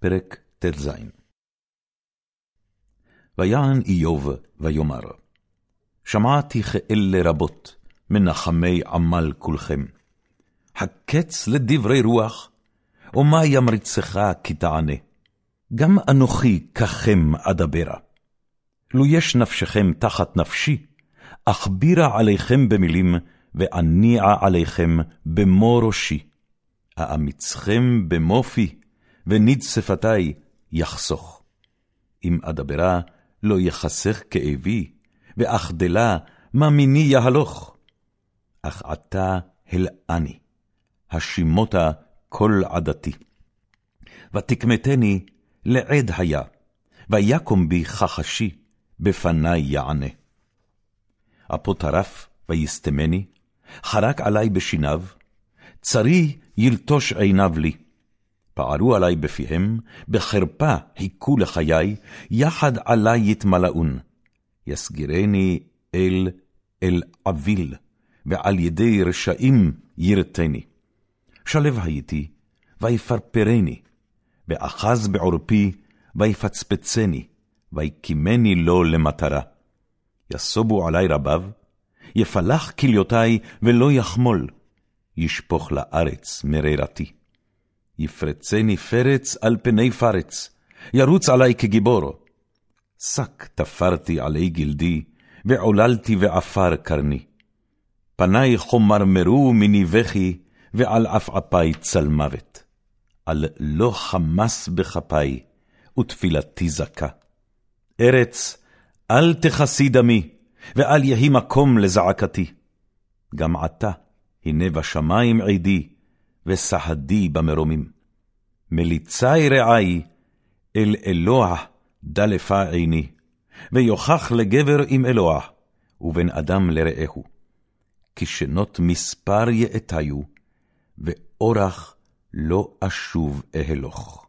פרק ט"ז ויען איוב ויאמר, שמעתי כאלה רבות, מנחמי עמל כולכם. הקץ לדברי רוח, ומה ימריצך כי תענה? גם אנוכי ככם אדברה. לו יש נפשכם תחת נפשי, אכבירה עליכם במילים, ואניעה עליכם במו ראשי. האמיצכם במו פי, וניד שפתי יחסוך. אם אדברה, לא יחסך כאבי, ואחדלה, מה מיני יהלוך. אך עתה הלאני, השימותה כל עדתי. ותקמתני לעד היה, ויקום בי חחשי, בפני יענה. אפו טרף ויסתמני, חרק עלי בשיניו, צרי ילטוש עיניו לי. פערו עלי בפיהם, בחרפה חיכו לחיי, יחד עלי יתמלאון. יסגירני אל אל עביל, ועל ידי רשעים ירתני. שלב הייתי, ויפרפרני, ואחז בעורפי, ויפצפצני, ויקימני לו למטרה. יסובו עלי רביו, יפלח כליותי ולא יחמול, ישפוך לארץ מרירתי. יפרצני פרץ על פני פרץ, ירוץ עלי כגיבור. שק תפרתי עלי גלדי, ועוללתי ועפר קרני. פני חומרמרו מני בכי, ועל עפעפי צל מוות. על לא חמס בכפי, ותפילתי זכה. ארץ, אל תכסי דמי, ואל יהי מקום לזעקתי. גם עתה, הנה בשמים עדי, וסהדי במרומים. מליצי רעי, אל אלוה דלפה עיני, ויוכח לגבר עם אלוה, ובן אדם לרעהו. כי שנות מספר יאטיו, ואורח לא אשוב אהלוך.